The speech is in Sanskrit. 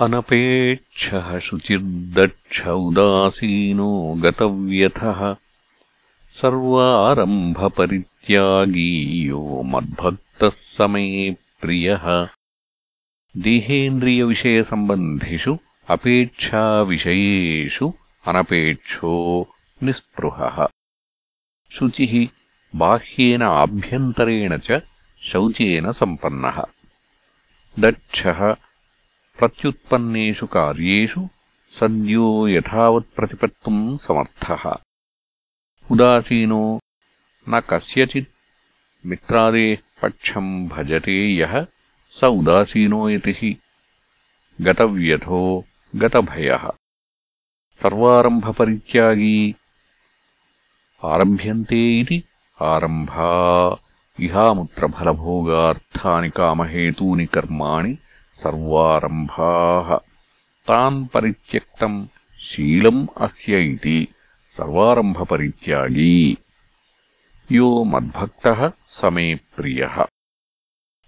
अनपेक्षः शुचिर्दक्ष उदासीनो गतव्यथः सर्वारम्भपरित्यागी यो मद्भक्तः समे प्रियः। देहेन्द्रियविषयसम्बन्धिषु अपेक्षाविषयेषु अनपेक्षो निःस्पृहः। शुचिः बाह्येन आभ्यन्तरेण च शौचेन सम्पन्नः। दक्षः प्रत्युत्पन्नेषु कार्येषु सद्यो यथावत्प्रतिपत्तुम् समर्थः। उदासीनो न कस्यचित् मित्रादेः पक्षम् भजते यः स उदासीनो यतिः गतव्यथो गतभयः। सर्वारम्भपरित्यागी आरभ्यन्ते इति आरम्भा। इहामुत्रफलभोगार्थानि कामहेतूनि कर्माणि सर्वारम्भाः। तान् परित्यक्तम् शीलम् अस्य इति सर्वारम्भपरित्यागी। यो मद्भक्तः स मे प्रियः